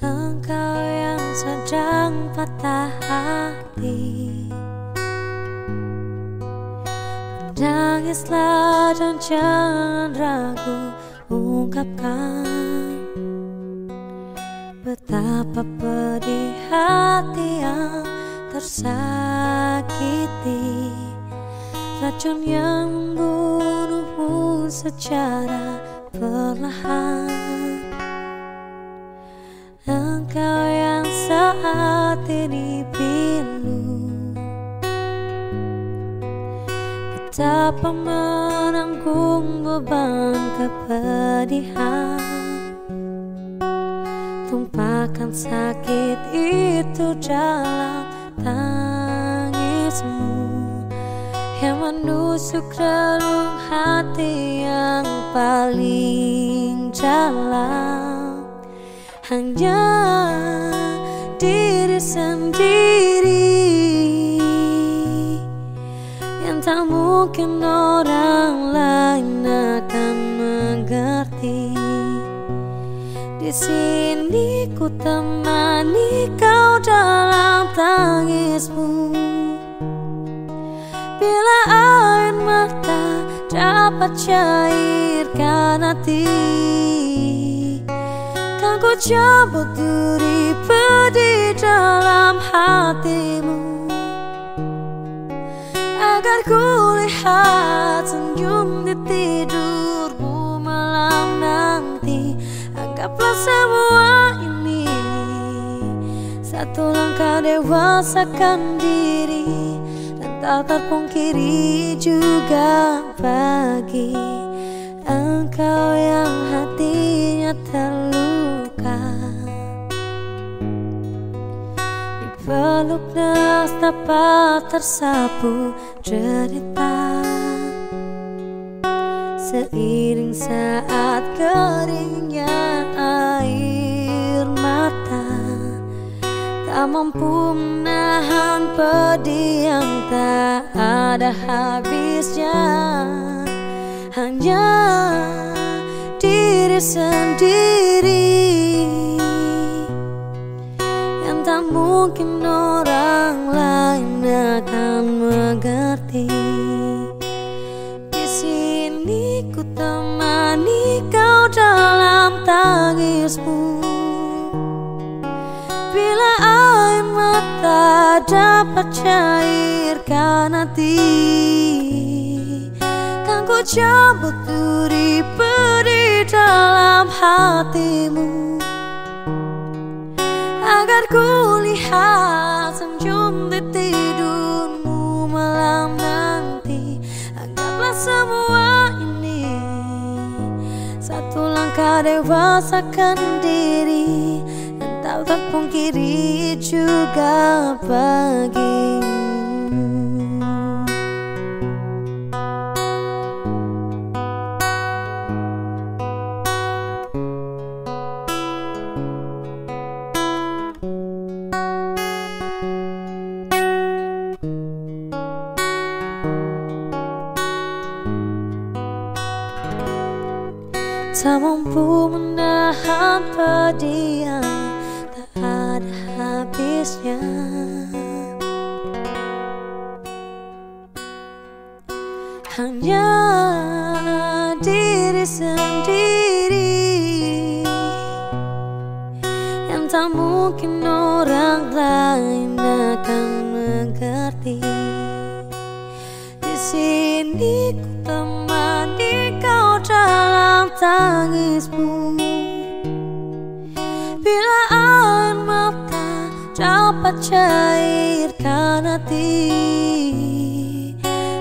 Engkau yang sedang patah hati. Menangislah dan jangan ragu ungkapkan Betapa pedih hati yang tersakiti. Racun yang membunuhmu secara perlahan Engkau yang saat ini pilu. Betapa menanggung beban kepedihan. Tumpahkan sakit itu dalam tangismu. Yang menusuk relung hati yang paling dalam hanya diri sendiri yang tak mungkin orang lain akan mengerti. Di sini ku temani kau dalam tangismu. Bila air mata dapat cairkan hati ku cabut duri pedih dalam hatimu. Agar ku lihat senyum di tidurmu malam nanti. Anggaplah semua ini Satu langkah dewasakan diri. Dan tak terpungkiri juga bagi Engkau Peluk nas dapat tersapu cerita. Seiring saat keringnya air mata Tak mampu menahan pedih yang tak ada habisnya. Hanya diri sendiri mungkin orang lain akan mengerti. Di sini ku temani kau dalam tangismu. Bila air mata dapat cairkan hati, kan ku cabut duri pedih dalam hatimu agar ku lihat senyum di tidurmu malam nanti Anggaplah semua ini Satu langkah dewasakan diri Dan tak terpungkiri juga bagimu Tak mampu menahan pedih yang tak ada habisnya. Hanya diri sendiri Yang tak mungkin orang lain akan mengerti. Di sini ku dalam tangismu. Bila air mata dapat cairkan hati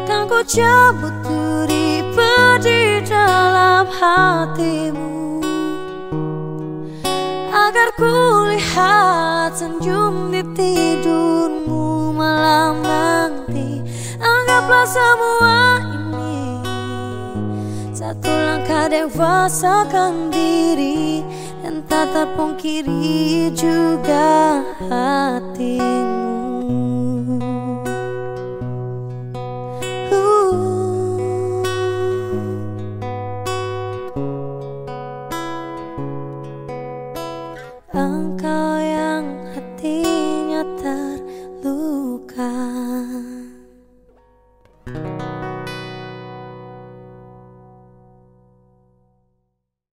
Kan ku cabut duri pedih dalam hatimu. Agar ku lihat senyum di tidurmu malam nanti Anggaplah semua ini Satu langkah dewasakan diri Dan tak terpungkiri juga hatimu Uh. Engkau yang hatinya terluka